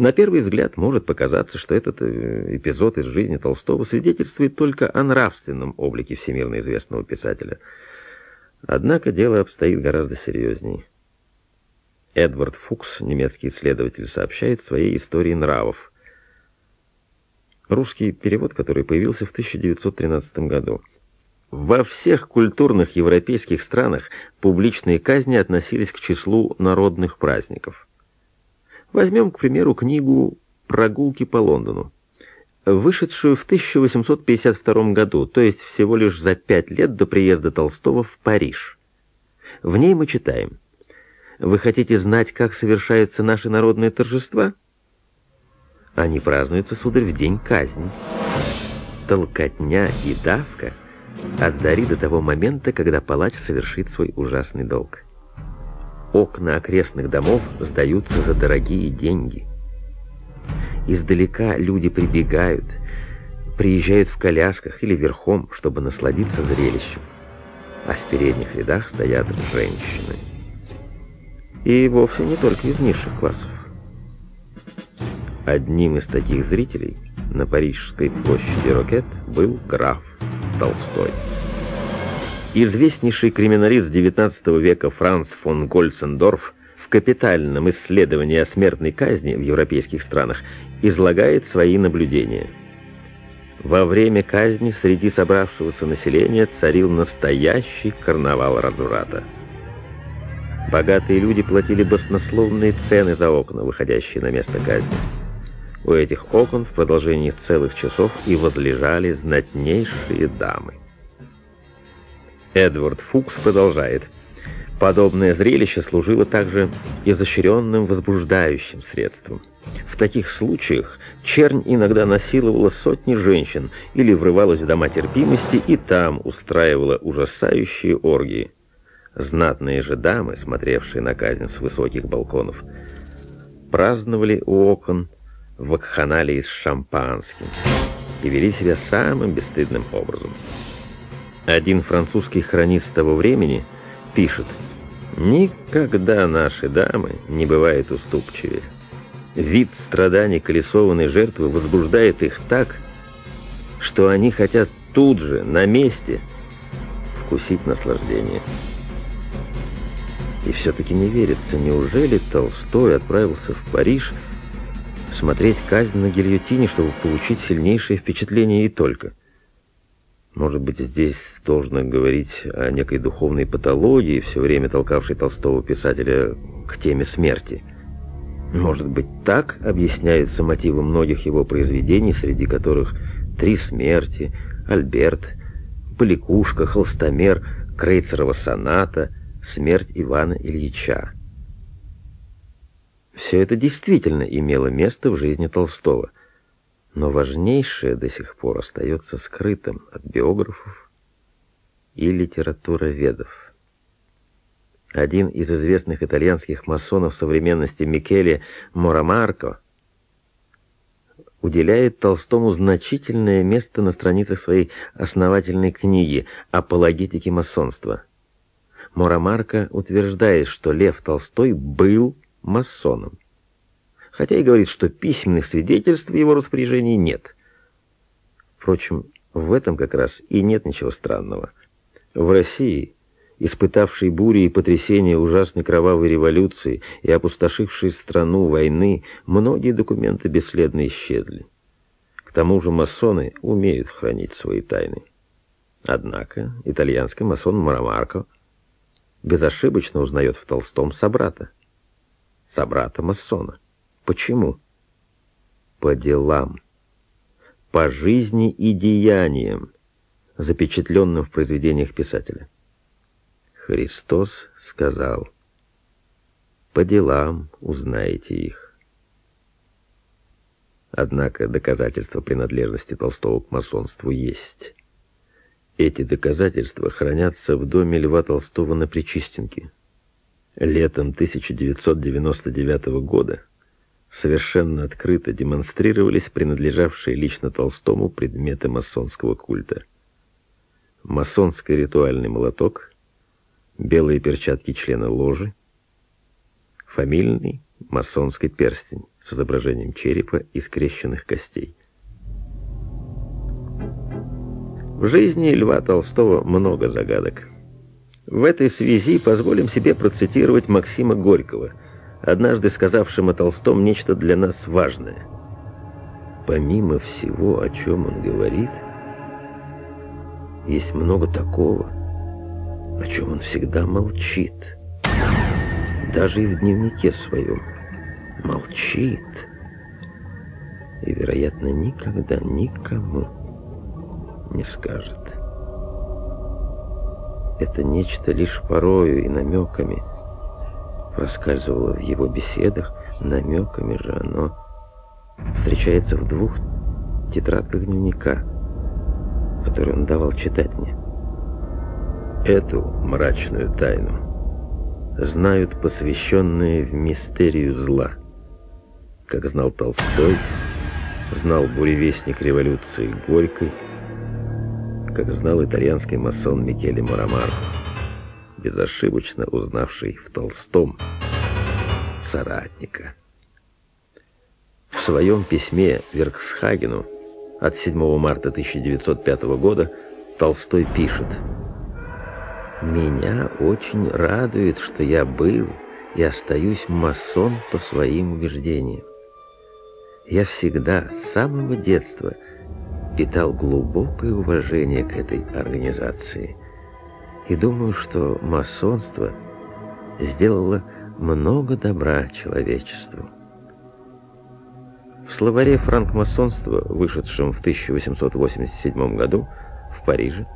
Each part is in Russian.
На первый взгляд может показаться, что этот э, эпизод из жизни Толстого свидетельствует только о нравственном облике всемирно известного писателя. Однако дело обстоит гораздо серьезнее. Эдвард Фукс, немецкий исследователь, сообщает в своей истории нравов. Русский перевод, который появился в 1913 году. Во всех культурных европейских странах публичные казни относились к числу народных праздников. Возьмем, к примеру, книгу «Прогулки по Лондону», вышедшую в 1852 году, то есть всего лишь за пять лет до приезда Толстого в Париж. В ней мы читаем «Вы хотите знать, как совершаются наши народные торжества?» Они празднуются, сударь, в день казни. Толкотня и давка от зари до того момента, когда палач совершит свой ужасный долг. Окна окрестных домов сдаются за дорогие деньги. Издалека люди прибегают, приезжают в колясках или верхом, чтобы насладиться зрелищем. А в передних рядах стоят женщины. И вовсе не только из низших классов. Одним из таких зрителей на Парижской площади Рокет был граф Толстой. Известнейший криминалист XIX века Франц фон Гольцендорф в капитальном исследовании о смертной казни в европейских странах излагает свои наблюдения. Во время казни среди собравшегося населения царил настоящий карнавал разврата. Богатые люди платили баснословные цены за окна, выходящие на место казни. У этих окон в продолжении целых часов и возлежали знатнейшие дамы. Эдвард Фукс продолжает. Подобное зрелище служило также изощренным возбуждающим средством. В таких случаях чернь иногда насиловала сотни женщин или врывалась в дома терпимости и там устраивала ужасающие оргии. Знатные же дамы, смотревшие на казнь с высоких балконов, праздновали у окон вакханалии с шампанским и вели себя самым бесстыдным образом. Один французский хронист того времени пишет, «Никогда наши дамы не бывают уступчивее. Вид страданий колесованной жертвы возбуждает их так, что они хотят тут же, на месте, вкусить наслаждение». И все-таки не верится, неужели Толстой отправился в Париж смотреть казнь на гильотине, чтобы получить сильнейшее впечатление и только – может быть, здесь должно говорить о некой духовной патологии, все время толкавшей Толстого писателя к теме смерти. Может быть, так объясняются мотивы многих его произведений, среди которых «Три смерти», «Альберт», «Поликушка», «Холстомер», «Крейцерова соната», «Смерть Ивана Ильича». Все это действительно имело место в жизни Толстого – но важнейшее до сих пор остается скрытым от биографов и литературоведов. Один из известных итальянских масонов современности Микеле Морамарко уделяет Толстому значительное место на страницах своей основательной книги «Апологетики масонства». Морамарко утверждает, что Лев Толстой был масоном хотя и говорит, что письменных свидетельств в его распоряжении нет. Впрочем, в этом как раз и нет ничего странного. В России, испытавшей бури и потрясения ужасной кровавой революции и опустошившей страну войны, многие документы бесследно исчезли. К тому же масоны умеют хранить свои тайны. Однако итальянский масон Марамарко безошибочно узнает в Толстом собрата. Собрата масона. Почему? По делам, по жизни и деяниям, запечатленным в произведениях писателя. Христос сказал, «По делам узнаете их». Однако доказательства принадлежности Толстого к масонству есть. Эти доказательства хранятся в доме Льва Толстого на Причистенке. Летом 1999 года совершенно открыто демонстрировались принадлежавшие лично Толстому предметы масонского культа. Масонский ритуальный молоток, белые перчатки члена ложи, фамильный масонский перстень. с изображением черепа и скрещенных костей. В жизни Льва Толстого много загадок. В этой связи позволим себе процитировать Максима Горького, однажды сказавшим о Толстом нечто для нас важное. Помимо всего, о чем он говорит, есть много такого, о чем он всегда молчит. Даже и в дневнике своем молчит. И, вероятно, никогда никому не скажет. Это нечто лишь порою и намеками проскальзывало в его беседах, намеками же оно встречается в двух тетрадках дневника, которые он давал читать мне. Эту мрачную тайну знают посвященные в мистерию зла, как знал Толстой, знал буревестник революции Горькой, как знал итальянский масон Микеле Морамар, безошибочно узнавший в Толстом соратника. В своем письме Верксхагену от 7 марта 1905 года Толстой пишет «Меня очень радует, что я был и остаюсь масон по своим убеждениям. Я всегда, с самого детства, питал глубокое уважение к этой организации. И думаю, что масонство сделало много добра человечеству. В словаре франкмасонства, вышедшем в 1887 году в Париже,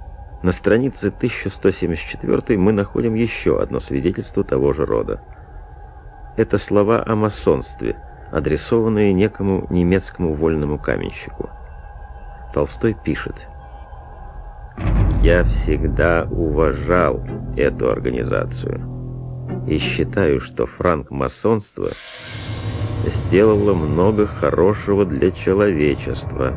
на странице 1174 мы находим еще одно свидетельство того же рода. Это слова о масонстве, адресованные некому немецкому вольному каменщику. Толстой пишет «Я всегда уважал эту организацию и считаю, что франкмасонство сделало много хорошего для человечества».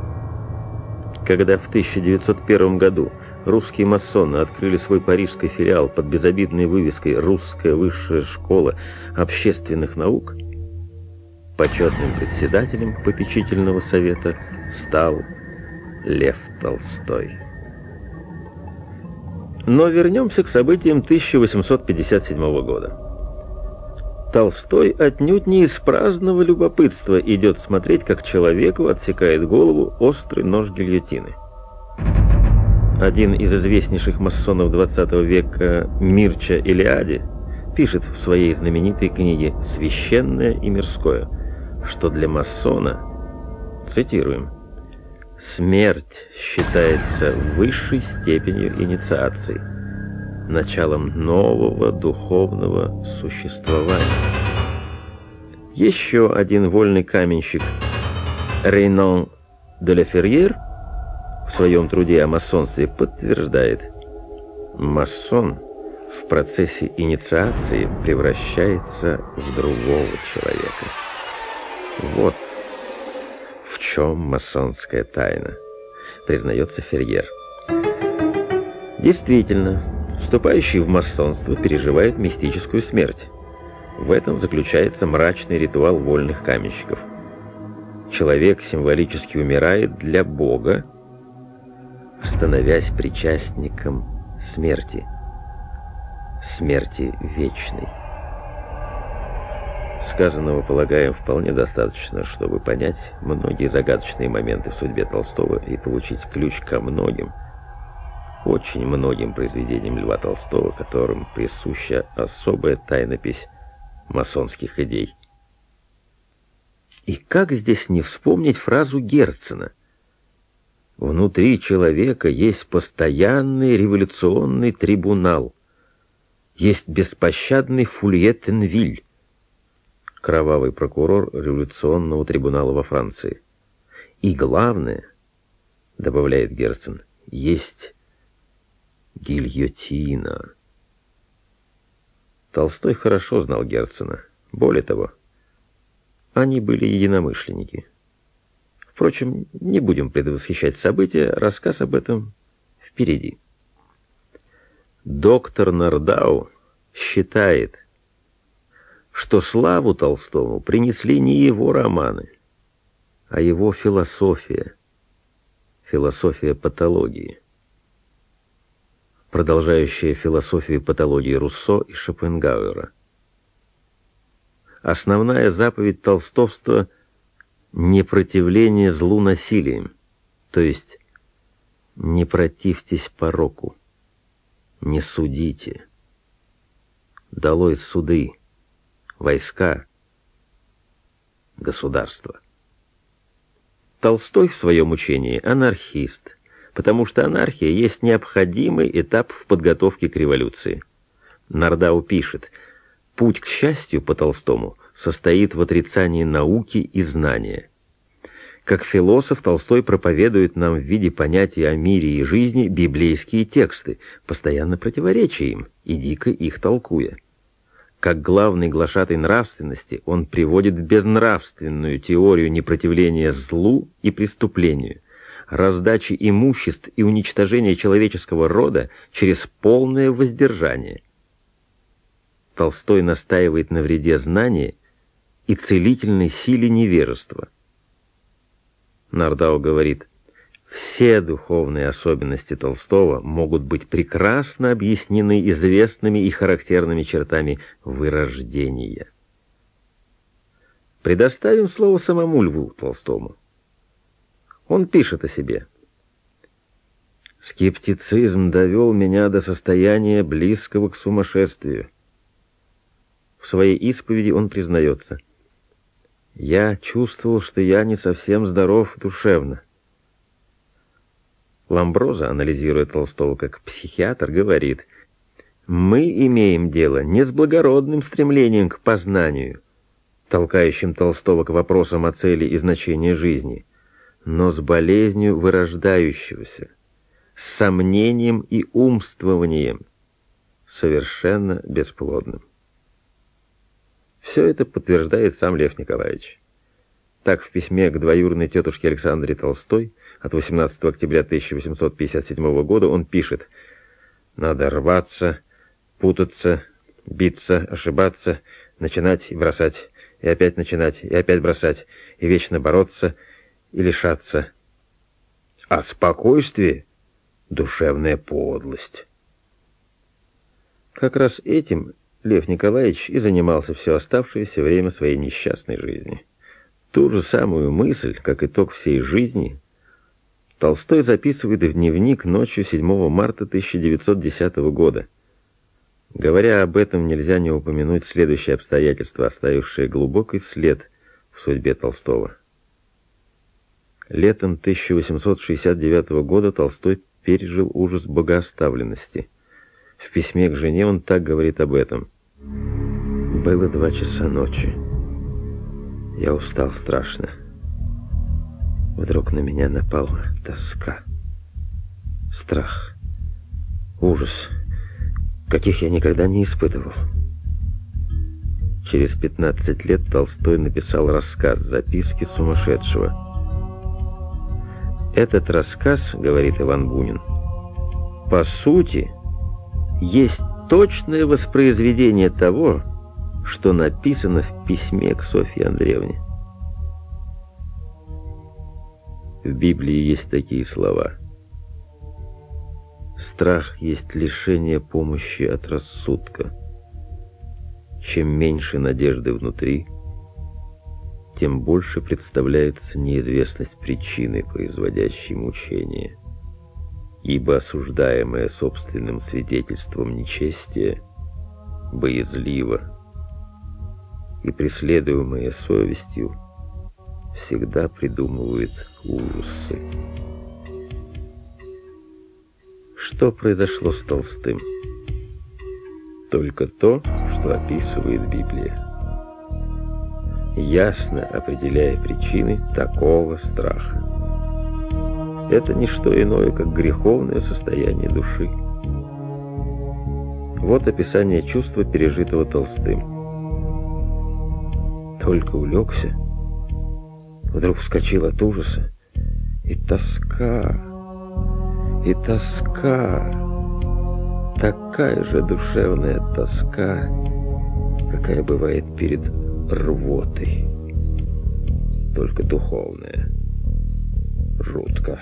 Когда в 1901 году русские масоны открыли свой парижский филиал под безобидной вывеской «Русская высшая школа общественных наук», почетным председателем попечительного совета стал Лев Толстой. Но вернемся к событиям 1857 года. Толстой отнюдь не из праздного любопытства идет смотреть, как человеку отсекает голову острый нож гильотины. Один из известнейших масонов 20 века Мирча Илиади пишет в своей знаменитой книге «Священное и мирское», что для масона, цитируем, Смерть считается высшей степенью инициации, началом нового духовного существования. Еще один вольный каменщик Рейнон де Леферьер в своем труде о масонстве подтверждает, масон в процессе инициации превращается в другого человека. Вот чем масонская тайна, признается Ферьер. Действительно, вступающий в масонство переживает мистическую смерть. В этом заключается мрачный ритуал вольных каменщиков. Человек символически умирает для Бога, становясь причастником смерти, смерти вечной. Сказанного, полагаем, вполне достаточно, чтобы понять многие загадочные моменты в судьбе Толстого и получить ключ ко многим, очень многим произведениям Льва Толстого, которым присуща особая тайнопись масонских идей. И как здесь не вспомнить фразу Герцена? Внутри человека есть постоянный революционный трибунал, есть беспощадный Фульетенвиль, кровавый прокурор революционного трибунала во Франции. И главное, добавляет Герцен, есть гильотина. Толстой хорошо знал Герцена. Более того, они были единомышленники. Впрочем, не будем предвосхищать события, рассказ об этом впереди. Доктор Нардау считает, что славу Толстому принесли не его романы, а его философия, философия патологии, продолжающая философию патологии Руссо и Шопенгауэра. Основная заповедь толстовства — непротивление злу насилием, то есть не противьтесь пороку, не судите. Долой суды, войска, государство. Толстой в своем учении анархист, потому что анархия есть необходимый этап в подготовке к революции. Нардау пишет, «Путь к счастью по Толстому состоит в отрицании науки и знания». Как философ Толстой проповедует нам в виде понятия о мире и жизни библейские тексты, постоянно противоречия им и дико их толкуя. Как главный глашатай нравственности он приводит безнравственную теорию непротивления злу и преступлению, раздачи имуществ и уничтожения человеческого рода через полное воздержание. Толстой настаивает на вреде знания и целительной силе невежества – Нардау говорит, все духовные особенности Толстого могут быть прекрасно объяснены известными и характерными чертами вырождения. Предоставим слово самому Льву Толстому. Он пишет о себе. «Скептицизм довел меня до состояния близкого к сумасшествию». В своей исповеди он признается – я чувствовал, что я не совсем здоров душевно. Ламброза, анализируя Толстого как психиатр, говорит, «Мы имеем дело не с благородным стремлением к познанию, толкающим Толстого к вопросам о цели и значении жизни, но с болезнью вырождающегося, с сомнением и умствованием, совершенно бесплодным. Все это подтверждает сам Лев Николаевич. Так в письме к двоюродной тетушке Александре Толстой от 18 октября 1857 года он пишет «Надо рваться, путаться, биться, ошибаться, начинать и бросать, и опять начинать, и опять бросать, и вечно бороться и лишаться. А спокойствие — душевная подлость». Как раз этим Лев Николаевич и занимался все оставшееся время своей несчастной жизни. Ту же самую мысль, как итог всей жизни, Толстой записывает в дневник ночью 7 марта 1910 года. Говоря об этом, нельзя не упомянуть следующее обстоятельство, оставившее глубокий след в судьбе Толстого. Летом 1869 года Толстой пережил ужас богооставленности. В письме к жене он так говорит об этом – было два часа ночи. Я устал страшно. Вдруг на меня напала тоска, страх, ужас, каких я никогда не испытывал. Через 15 лет Толстой написал рассказ «Записки сумасшедшего». Этот рассказ, говорит Иван Бунин, по сути, есть точное воспроизведение того, что написано в письме к Софье Андреевне. В Библии есть такие слова. Страх есть лишение помощи от рассудка. Чем меньше надежды внутри, тем больше представляется неизвестность причины, производящей мучение. Ибо осуждаемое собственным свидетельством нечестие боязливо и преследуемые совестью всегда придумывает ужасы. Что произошло с Толстым? Только то, что описывает Библия. Ясно определяя причины такого страха. Это не что иное, как греховное состояние души. Вот описание чувства, пережитого Толстым только улегся, вдруг вскочил от ужаса. И тоска, и тоска, такая же душевная тоска, какая бывает перед рвотой, только духовная. Жутко,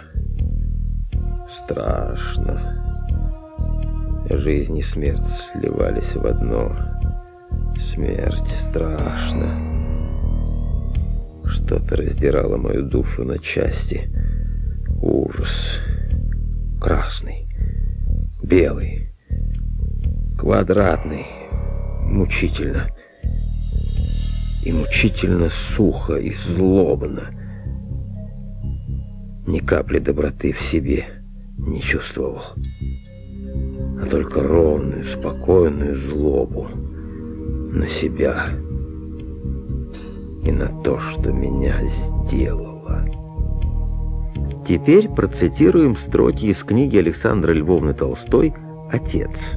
страшно. Жизнь и смерть сливались в одно. Смерть страшно. Что-то раздирало мою душу на части. Ужас. Красный, белый, квадратный, мучительно. И мучительно сухо и злобно. Ни капли доброты в себе не чувствовал а только ровную, спокойную злобу на себя и на то, что меня сделало. Теперь процитируем строки из книги Александра Львовны Толстой «Отец».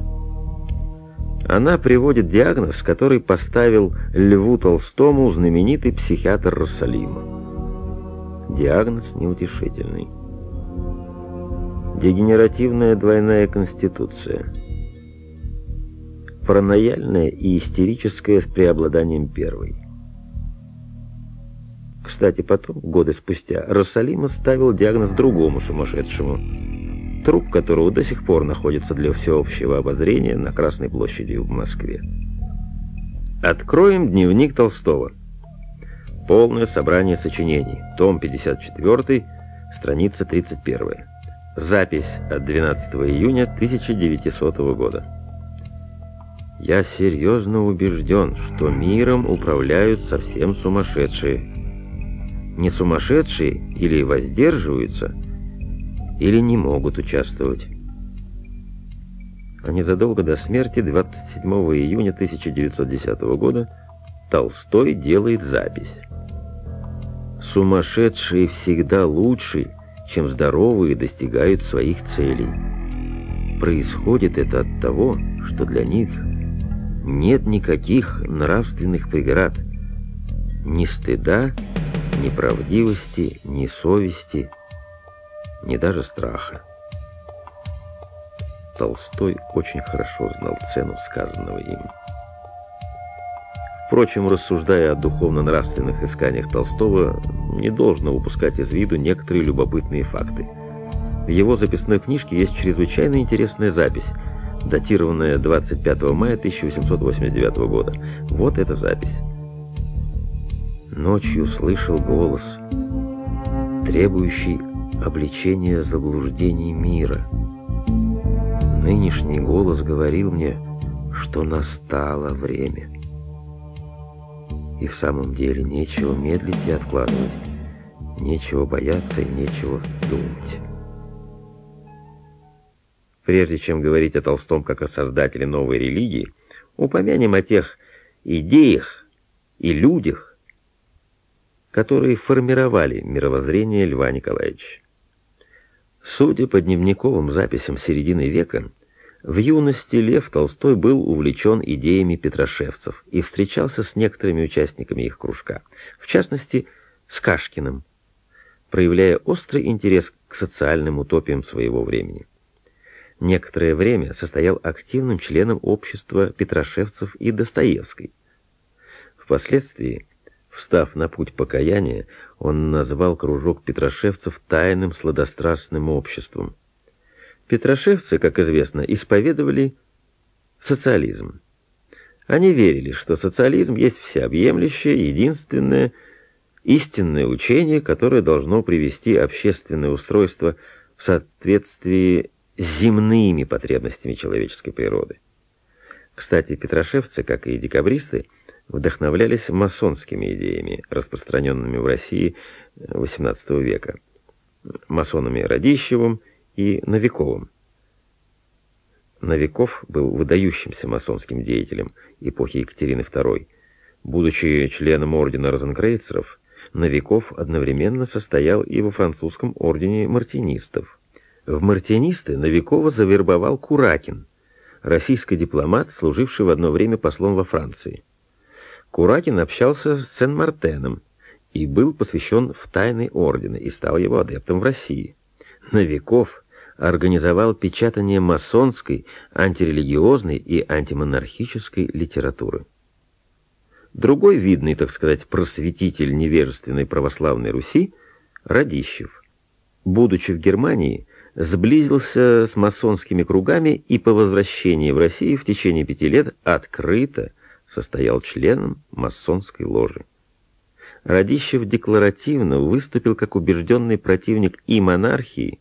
Она приводит диагноз, который поставил Льву Толстому знаменитый психиатр Рассалима. Диагноз неутешительный. Дегенеративная двойная конституция. Паранояльная и истерическая с преобладанием первой. Кстати, потом, годы спустя, Рассалима ставил диагноз другому сумасшедшему, труп которого до сих пор находится для всеобщего обозрения на Красной площади в Москве. Откроем дневник Толстого. Полное собрание сочинений. Том 54, страница 31. Запись от 12 июня 1900 года. Я серьезно убежден, что миром управляют совсем сумасшедшие. Не сумасшедшие или воздерживаются, или не могут участвовать. А незадолго до смерти, 27 июня 1910 года, Толстой делает запись. «Сумасшедшие всегда лучшие, чем здоровые достигают своих целей. Происходит это от того, что для них нет никаких нравственных преград, ни стыда, ни правдивости, ни совести, ни даже страха. Толстой очень хорошо знал цену сказанного им. Впрочем, рассуждая о духовно-нравственных исканиях Толстого, не должно упускать из виду некоторые любопытные факты. В его записной книжке есть чрезвычайно интересная запись, датированная 25 мая 1889 года. Вот эта запись. Ночью слышал голос, требующий обличения заблуждений мира. Нынешний голос говорил мне, что настало время. И в самом деле нечего медлить и откладывать, нечего бояться и нечего думать. Прежде чем говорить о Толстом как о создателе новой религии, упомянем о тех идеях и людях, которые формировали мировоззрение Льва Николаевича. Судя по дневниковым записям середины века, в юности Лев Толстой был увлечен идеями петрошевцев и встречался с некоторыми участниками их кружка, в частности, с Кашкиным, проявляя острый интерес к социальным утопиям своего времени. Некоторое время состоял активным членом общества петрошевцев и Достоевской. Впоследствии, встав на путь покаяния, он назвал кружок петрошевцев тайным сладострастным обществом, Петрошевцы, как известно, исповедовали социализм. Они верили, что социализм есть всеобъемлющее, единственное, истинное учение, которое должно привести общественное устройство в соответствии с земными потребностями человеческой природы. Кстати, петрошевцы, как и декабристы, вдохновлялись масонскими идеями, распространенными в России XVIII века, масонами Радищевым и Новиковым. Новиков был выдающимся масонским деятелем эпохи Екатерины II. Будучи членом ордена розенкрейцеров, Новиков одновременно состоял и во французском ордене мартинистов. В мартинисты Новикова завербовал Куракин, российский дипломат, служивший в одно время послом во Франции. Куракин общался с Сен-Мартеном и был посвящен в тайны ордена и стал его адептом в России. Новиков организовал печатание масонской, антирелигиозной и антимонархической литературы. Другой видный, так сказать, просветитель невежественной православной Руси – Радищев. Будучи в Германии, сблизился с масонскими кругами и по возвращении в Россию в течение пяти лет открыто состоял членом масонской ложи. Радищев декларативно выступил как убежденный противник и монархии,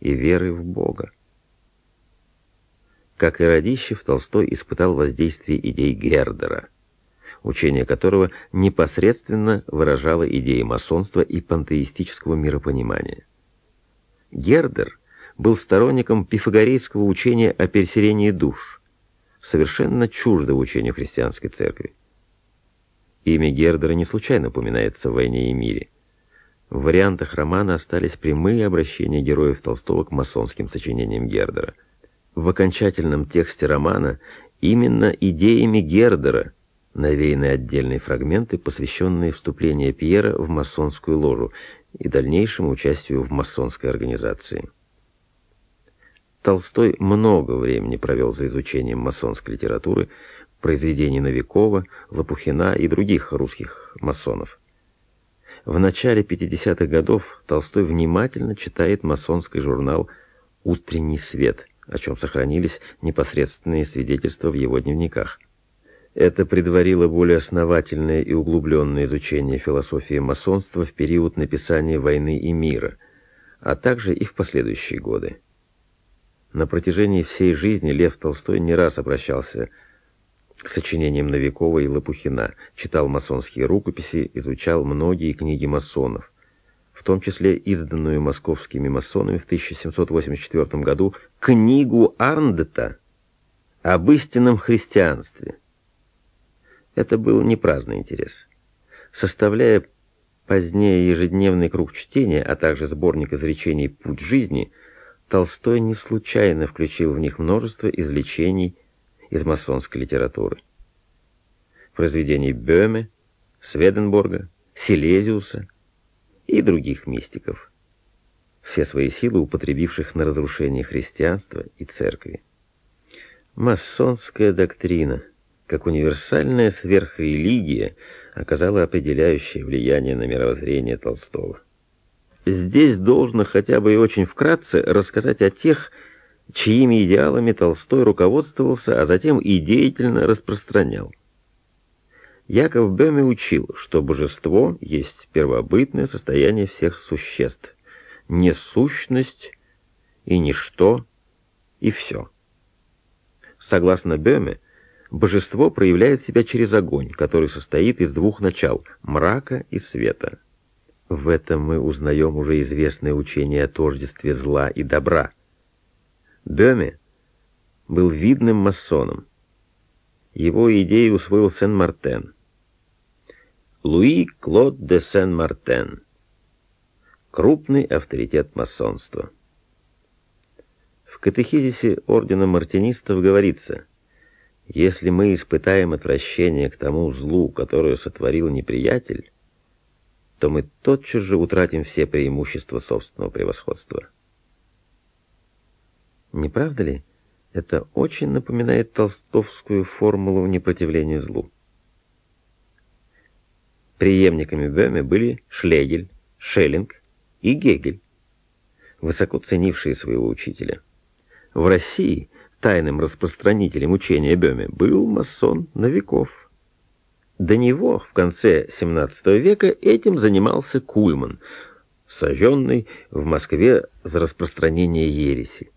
и веры в Бога. Как и Радищев, Толстой испытал воздействие идей Гердера, учение которого непосредственно выражало идеи масонства и пантеистического миропонимания. Гердер был сторонником пифагорейского учения о переселении душ, совершенно чуждого учению христианской церкви. Имя Гердера не случайно упоминается в «Войне и мире». В вариантах романа остались прямые обращения героев Толстого к масонским сочинениям Гердера. В окончательном тексте романа именно идеями Гердера навеяны отдельные фрагменты, посвященные вступлению Пьера в масонскую ложу и дальнейшему участию в масонской организации. Толстой много времени провел за изучением масонской литературы, произведений Новикова, Лопухина и других русских масонов. В начале 50-х годов Толстой внимательно читает масонский журнал «Утренний свет», о чем сохранились непосредственные свидетельства в его дневниках. Это предварило более основательное и углубленное изучение философии масонства в период написания «Войны и мира», а также и в последующие годы. На протяжении всей жизни Лев Толстой не раз обращался к сочинениям Новикова и Лопухина, читал масонские рукописи, изучал многие книги масонов, в том числе изданную московскими масонами в 1784 году книгу Арндета об истинном христианстве. Это был не праздный интерес. Составляя позднее ежедневный круг чтения, а также сборник изречений «Путь жизни», Толстой не случайно включил в них множество изречений из масонской литературы. Произведений Бёме, Сведенборга, Силезиуса и других мистиков, все свои силы употребивших на разрушение христианства и церкви. Масонская доктрина, как универсальная сверхрелигия, оказала определяющее влияние на мировоззрение Толстого. Здесь должно хотя бы и очень вкратце рассказать о тех, чьими идеалами Толстой руководствовался, а затем и деятельно распространял. Яков Бёме учил, что божество есть первобытное состояние всех существ, не сущность и ничто, и все. Согласно Бёме, божество проявляет себя через огонь, который состоит из двух начал – мрака и света. В этом мы узнаем уже известное учение о тождестве зла и добра – Бёме был видным масоном. Его идеи усвоил Сен-Мартен. Луи Клод де Сен-Мартен. Крупный авторитет масонства. В катехизисе ордена мартинистов говорится, если мы испытаем отвращение к тому злу, которое сотворил неприятель, то мы тотчас же утратим все преимущества собственного превосходства. Не правда ли? Это очень напоминает толстовскую формулу непротивления злу. Преемниками Бöhme были Шлегель, Шеллинг и Гегель, высоко ценившие своего учителя. В России тайным распространителем учения Бöhme был масон Новиков. До него в конце XVII века этим занимался Кульман, сожженный в Москве за распространение ереси.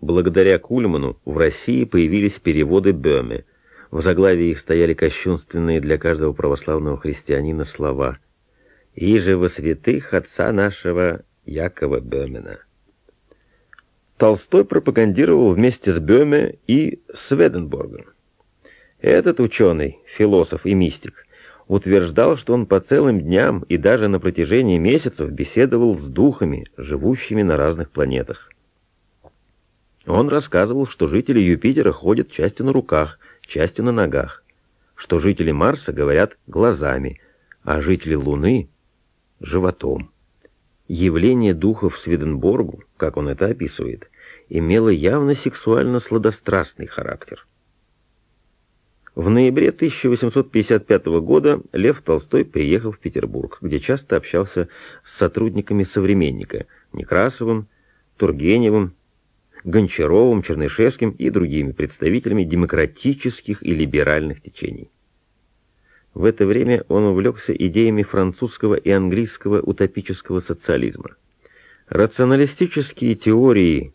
Благодаря Кульману в России появились переводы Бёме. В заглавии их стояли кощунственные для каждого православного христианина слова «Иже во святых отца нашего Якова Бёмена». Толстой пропагандировал вместе с Бёме и Сведенборгом. Этот ученый, философ и мистик, утверждал, что он по целым дням и даже на протяжении месяцев беседовал с духами, живущими на разных планетах. Он рассказывал, что жители Юпитера ходят частью на руках, частью на ногах, что жители Марса говорят глазами, а жители Луны — животом. Явление духов Сведенборгу, как он это описывает, имело явно сексуально-сладострастный характер. В ноябре 1855 года Лев Толстой приехал в Петербург, где часто общался с сотрудниками «Современника» Некрасовым, Тургеневым, Гончаровым, Чернышевским и другими представителями демократических и либеральных течений. В это время он увлекся идеями французского и английского утопического социализма. Рационалистические теории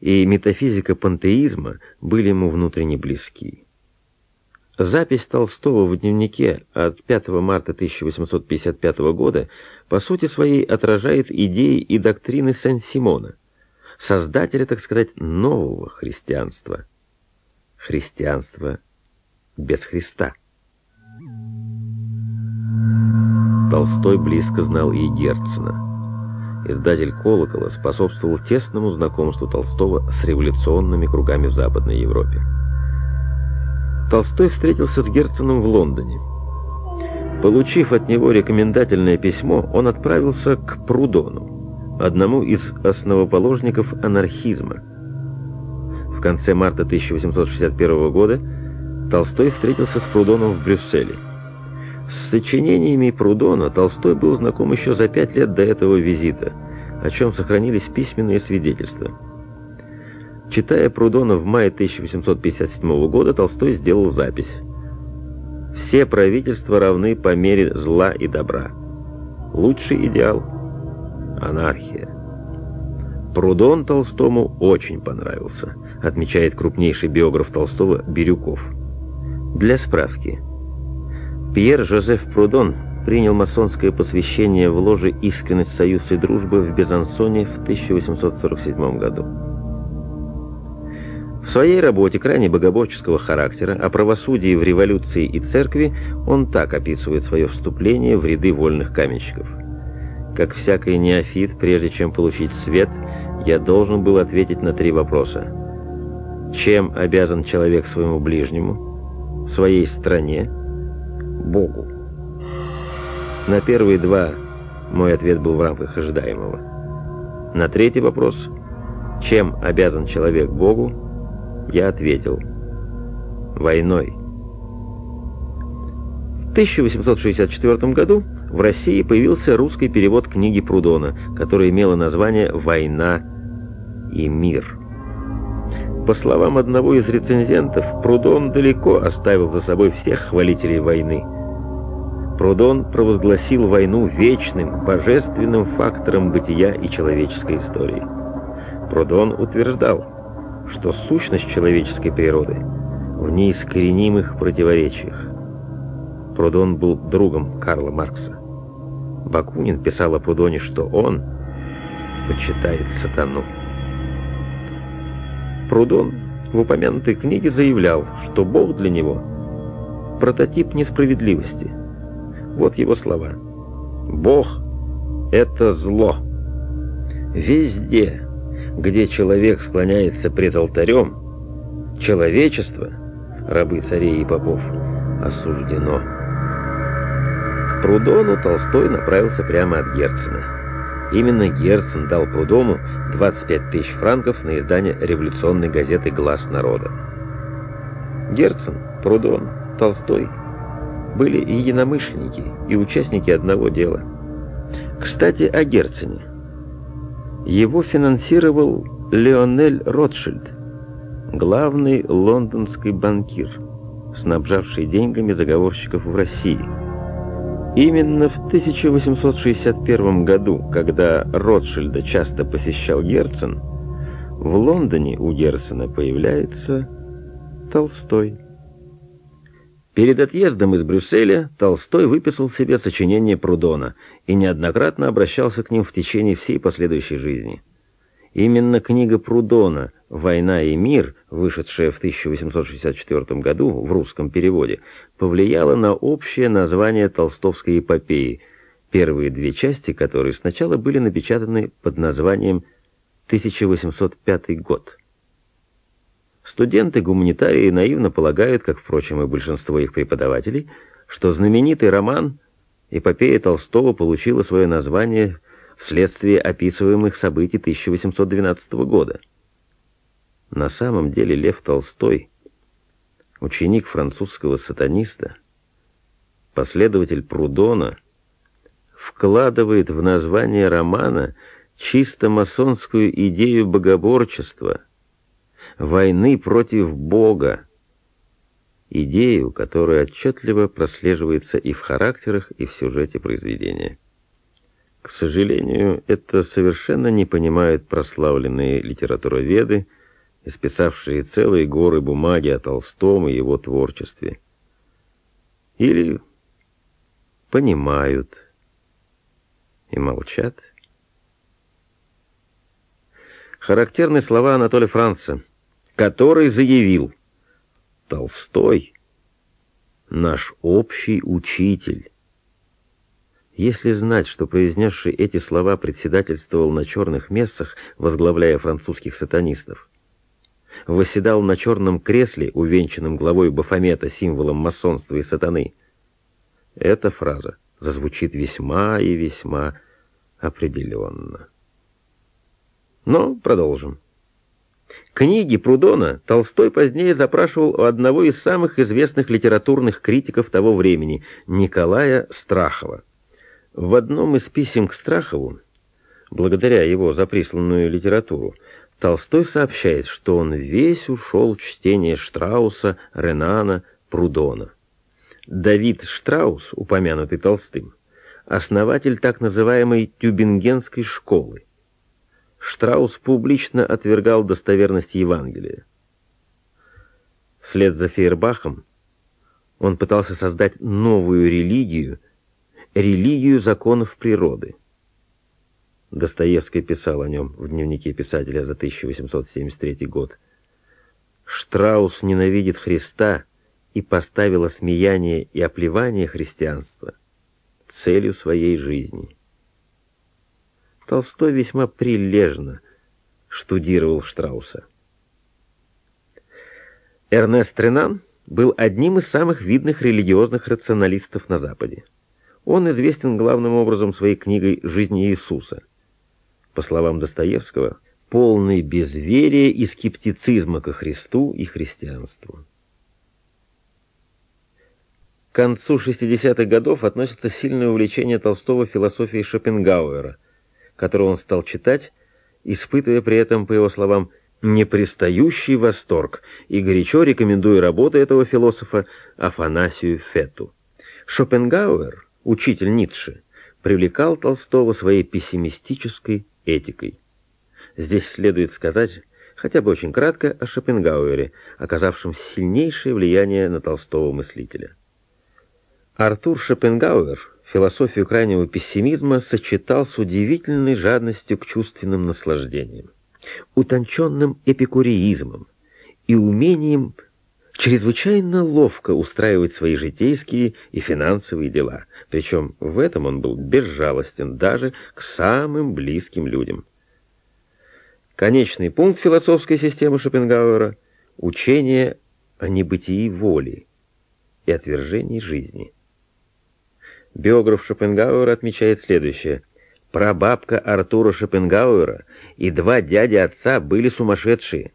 и метафизика пантеизма были ему внутренне близки. Запись Толстого в дневнике от 5 марта 1855 года по сути своей отражает идеи и доктрины Сен-Симона, создателя, так сказать, нового христианства. Христианство без Христа. Толстой близко знал и Герцена. Издатель «Колокола» способствовал тесному знакомству Толстого с революционными кругами в Западной Европе. Толстой встретился с Герценом в Лондоне. Получив от него рекомендательное письмо, он отправился к Прудону, одному из основоположников анархизма. В конце марта 1861 года Толстой встретился с Прудоном в Брюсселе. С сочинениями Прудона Толстой был знаком еще за пять лет до этого визита, о чем сохранились письменные свидетельства. Читая Прудона в мае 1857 года, Толстой сделал запись. «Все правительства равны по мере зла и добра. Лучший идеал – анархия». Прудон Толстому очень понравился, отмечает крупнейший биограф Толстого Бирюков. Для справки – Пьер Жозеф Прудон принял масонское посвящение в ложе «Искренность, союз и дружба» в Безансоне в 1847 году. В своей работе крайне богоборческого характера о правосудии в революции и церкви он так описывает свое вступление в ряды вольных каменщиков. Как всякий неофит, прежде чем получить свет, я должен был ответить на три вопроса. Чем обязан человек своему ближнему, своей стране, Богу? На первые два мой ответ был в рамках ожидаемого. На третий вопрос, чем обязан человек Богу, я ответил войной. В 1864 году в России появился русский перевод книги Прудона, которая имела название «Война и мир». По словам одного из рецензентов, Прудон далеко оставил за собой всех хвалителей войны. Прудон провозгласил войну вечным, божественным фактором бытия и человеческой истории. Прудон утверждал, что сущность человеческой природы в неискоренимых противоречиях. Прудон был другом Карла Маркса. Бакунин писал о Прудоне, что он почитает сатану. Прудон в упомянутой книге заявлял, что Бог для него – прототип несправедливости. Вот его слова. «Бог – это зло. Везде, где человек склоняется пред алтарем, человечество, рабы царей и попов, осуждено». К Прудону Толстой направился прямо от Герцена. Именно Герцен дал Прудому 25 тысяч франков на издание революционной газеты «Глаз народа». Герцен, Прудон, Толстой были единомышленники, и участники одного дела. Кстати, о Герцене. Его финансировал Леонель Ротшильд, главный лондонский банкир, снабжавший деньгами заговорщиков в России – Именно в 1861 году, когда Ротшильда часто посещал Герцен, в Лондоне у Герцена появляется Толстой. Перед отъездом из Брюсселя Толстой выписал себе сочинение Прудона и неоднократно обращался к ним в течение всей последующей жизни. Именно книга Прудона «Война и мир», вышедшая в 1864 году в русском переводе, повлияла на общее название толстовской эпопеи, первые две части которой сначала были напечатаны под названием «1805 год». Студенты-гуманитарии наивно полагают, как, впрочем, и большинство их преподавателей, что знаменитый роман «Эпопея Толстого» получила свое название вследствие описываемых событий 1812 года. На самом деле Лев Толстой ученик французского сатаниста, последователь Прудона, вкладывает в название романа чисто масонскую идею богоборчества, войны против Бога, идею, которая отчетливо прослеживается и в характерах, и в сюжете произведения. К сожалению, это совершенно не понимают прославленные литературоведы, исписавшие целые горы бумаги о Толстом и его творчестве. Или понимают и молчат. Характерны слова Анатолия Франца, который заявил «Толстой — наш общий учитель». Если знать, что произнесший эти слова председательствовал на черных мессах, возглавляя французских сатанистов, восседал на черном кресле, увенчанном главой Бафомета, символом масонства и сатаны, эта фраза зазвучит весьма и весьма определенно. Но продолжим. Книги Прудона Толстой позднее запрашивал у одного из самых известных литературных критиков того времени, Николая Страхова. В одном из писем к Страхову, благодаря его заприсланную литературу, Толстой сообщает, что он весь ушел в чтение Штрауса, Ренана, Прудона. Давид Штраус, упомянутый Толстым, основатель так называемой Тюбингенской школы. Штраус публично отвергал достоверность Евангелия. Вслед за Фейербахом он пытался создать новую религию, религию законов природы. Достоевский писал о нем в дневнике писателя за 1873 год. Штраус ненавидит Христа и поставила смеяние и оплевание христианства целью своей жизни. Толстой весьма прилежно штудировал Штрауса. Эрнест Ренан был одним из самых видных религиозных рационалистов на Западе. Он известен главным образом своей книгой «Жизнь Иисуса». По словам Достоевского, полный безверия и скептицизма ко Христу и христианству. К концу 60-х годов относится сильное увлечение Толстого философией Шопенгауэра, которую он стал читать, испытывая при этом, по его словам, непристающий восторг и горячо рекомендуя работы этого философа Афанасию Фету. Шопенгауэр, учитель Ницше, привлекал Толстого своей пессимистической этикой. Здесь следует сказать, хотя бы очень кратко, о Шопенгауэре, оказавшем сильнейшее влияние на Толстого мыслителя. Артур Шопенгауэр философию крайнего пессимизма сочетал с удивительной жадностью к чувственным наслаждениям, утонченным эпикуреизмом и умением чрезвычайно ловко устраивать свои житейские и финансовые дела, причем в этом он был безжалостен даже к самым близким людям. Конечный пункт философской системы Шопенгауэра — учение о небытии воли и отвержении жизни — Биограф Шопенгауэра отмечает следующее. Прабабка Артура Шопенгауэра и два дяди отца были сумасшедшие.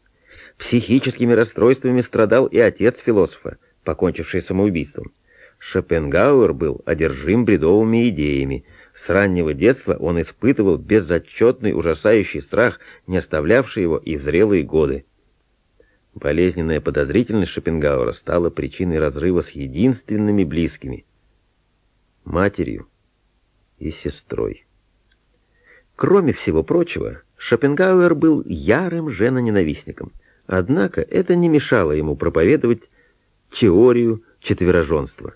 Психическими расстройствами страдал и отец философа, покончивший самоубийством. Шопенгауэр был одержим бредовыми идеями. С раннего детства он испытывал безотчетный ужасающий страх, не оставлявший его и зрелые годы. Болезненная подозрительность Шопенгауэра стала причиной разрыва с единственными близкими матерью и сестрой. Кроме всего прочего, Шопенгауэр был ярым женоненавистником, однако это не мешало ему проповедовать теорию четвероженства.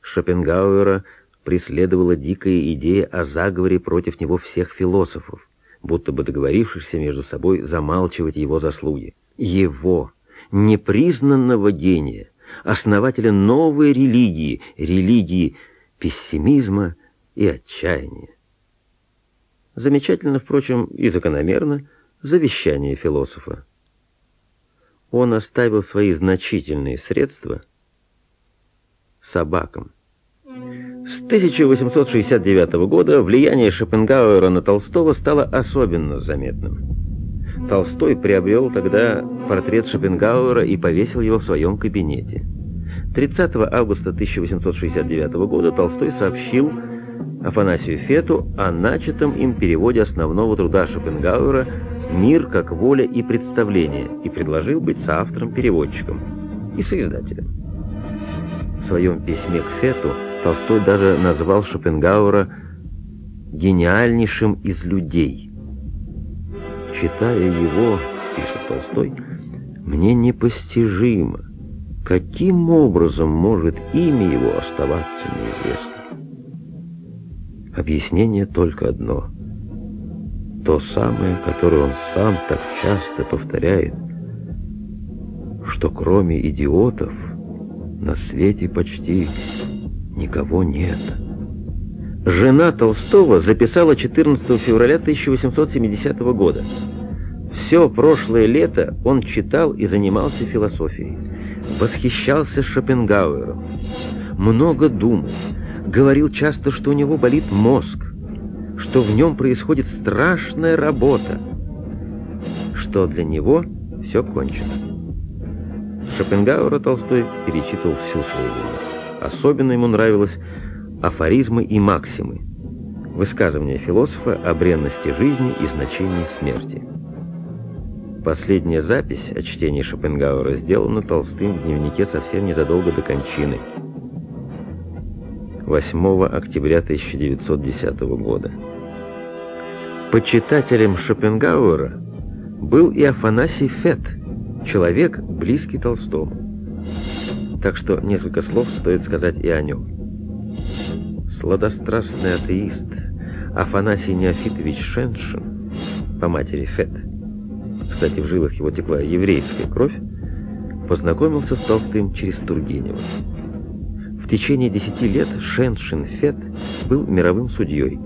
Шопенгауэра преследовала дикая идея о заговоре против него всех философов, будто бы договорившихся между собой замалчивать его заслуги. Его, непризнанного гения, основателя новой религии, религии пессимизма и отчаяния. Замечательно, впрочем, и закономерно завещание философа. Он оставил свои значительные средства собакам. С 1869 года влияние Шопенгауэра на Толстого стало особенно заметным. Толстой приобрел тогда портрет Шопенгауэра и повесил его в своем кабинете. 30 августа 1869 года Толстой сообщил Афанасию Фету о начатом им переводе основного труда Шопенгауэра «Мир как воля и представление» и предложил быть соавтором-переводчиком и соиздателем. В своем письме к Фету Толстой даже назвал Шопенгауэра «гениальнейшим из людей». Читая его, пишет Толстой, «мне непостижимо, каким образом может имя его оставаться неизвестным. Объяснение только одно. То самое, которое он сам так часто повторяет, что кроме идиотов на свете почти никого нет. Жена Толстого записала 14 февраля 1870 года. Все прошлое лето он читал и занимался философией. Восхищался Шопенгауэром. Много думал. Говорил часто, что у него болит мозг. Что в нем происходит страшная работа. Что для него все кончено. Шопенгауэра Толстой перечитывал всю свою жизнь. Особенно ему нравилось афоризмы и максимы, высказывания философа о бренности жизни и значении смерти. Последняя запись о чтении Шопенгауэра сделана Толстым в дневнике совсем незадолго до кончины. 8 октября 1910 года. Почитателем Шопенгауэра был и Афанасий Фет, человек, близкий Толстому. Так что несколько слов стоит сказать и о нем. Сладострастный атеист Афанасий Неофитович Шеншин по матери Фет, кстати, в жилах его текла еврейская кровь, познакомился с Толстым через Тургенева. В течение десяти лет Шеншин Фет был мировым судьей,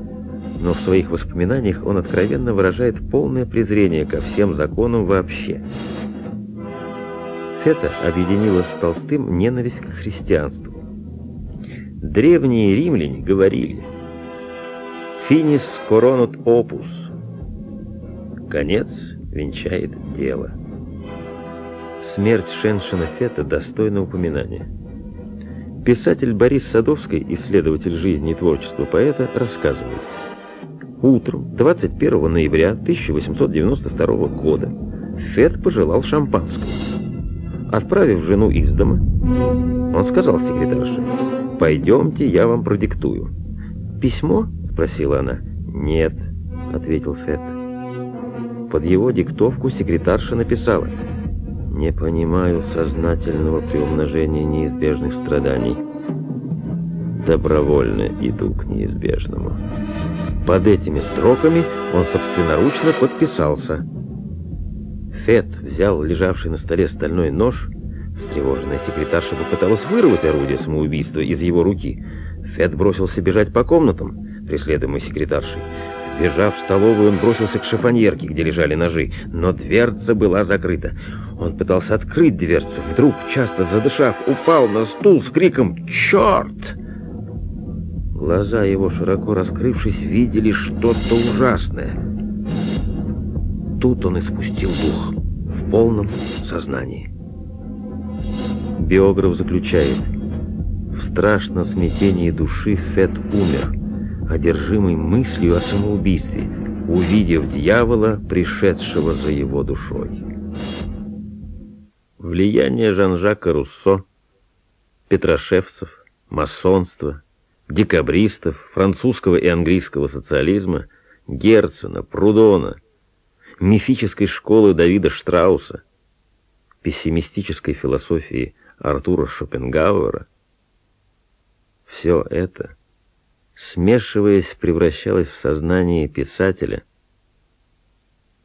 но в своих воспоминаниях он откровенно выражает полное презрение ко всем законам вообще. Фета объединила с Толстым ненависть к христианству. Древние римляне говорили «Финис коронут опус» — «Конец венчает дело». Смерть Шеншина Фета достойна упоминания. Писатель Борис Садовский, исследователь жизни и творчества поэта, рассказывает. Утром 21 ноября 1892 года Фет пожелал шампанского. Отправив жену из дома, он сказал секретарше, «Пойдемте, я вам продиктую». «Письмо?» — спросила она. «Нет», — ответил Фет. Под его диктовку секретарша написала. «Не понимаю сознательного приумножения неизбежных страданий. Добровольно иду к неизбежному». Под этими строками он собственноручно подписался. Фет взял лежавший на столе стальной нож Встревоженная секретарша попыталась вырвать орудие самоубийства из его руки. Фет бросился бежать по комнатам, преследуемый секретаршей. Бежав в столовую, он бросился к шифоньерке, где лежали ножи, но дверца была закрыта. Он пытался открыть дверцу, вдруг, часто задышав, упал на стул с криком «Черт!». Глаза его, широко раскрывшись, видели что-то ужасное. Тут он испустил дух в полном сознании. Биограф заключает, в страшном смятении души Фет умер, одержимый мыслью о самоубийстве, увидев дьявола, пришедшего за его душой. Влияние Жан-Жака Руссо, Петрошевцев, масонство, декабристов, французского и английского социализма, Герцена, Прудона, мифической школы Давида Штрауса, пессимистической философии Артура Шопенгауэра, все это, смешиваясь, превращалось в сознание писателя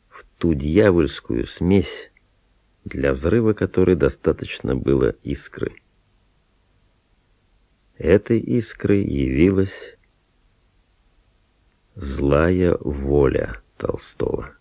в ту дьявольскую смесь, для взрыва которой достаточно было искры. Этой искрой явилась злая воля Толстого.